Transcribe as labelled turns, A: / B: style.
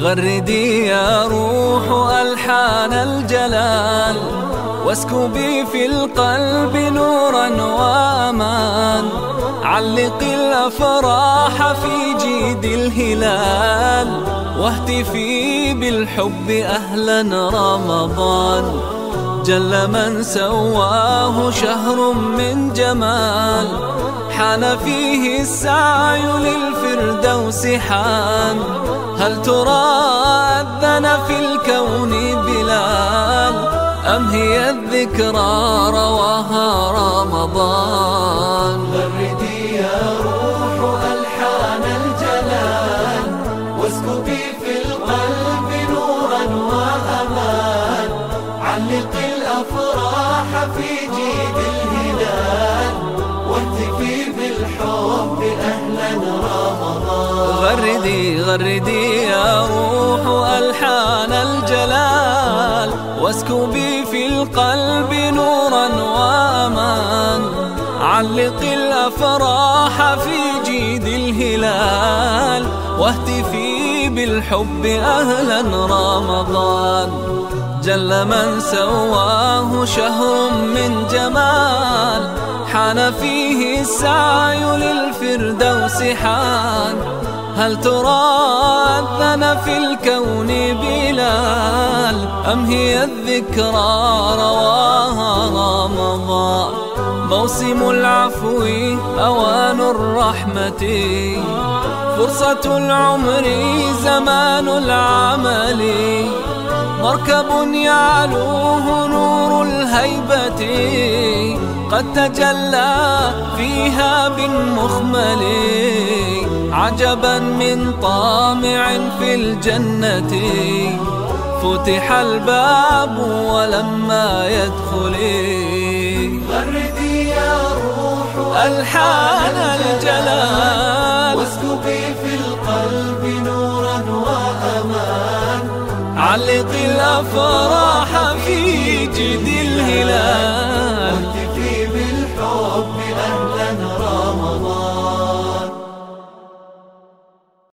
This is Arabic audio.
A: غردي يا روح ألحان الجلال. واسكبي في القلب نورا وأمان. علق الأفراح في جيد الهلال. واهتفي بالحب أهلا رمضان. جل من سواه شهر من جمال. حان فيه السعي للفردوس حان. هل ترى أذن في الكون بلال؟ أم هي الذكرى رواها رمضان؟
B: غردي يا روح ألحان الجلال. واسكبي في القلب نورا وأمان. علق الأفراح في جيد الهلال.
A: غردي يا روح ألحان الجلال واسكبي في القلب نورا وأمان. علق الأفراح في جيد الهلال واهتفي بالحب أهلا رمضان. جل من سواه شهر من جمال حان فيه السعي للفردوس حان. هل ترى أذن في الكون بلال أم هي الذكرى رواها رمضان موسم العفو أوان الرحمة. فرصة العمر زمان العمل. مركب يعلوه نور الهيبة. قد تجلى فيها بالمخمل. عجبا من طامع في الجنة. فتح الباب ولما يدخلي
B: غردي يا روح
A: ألحان الجلال.
B: واسكبي في القلب نورا وأمان.
A: علقي الأفراح في جد الهلال. واهتفي بالحب أنت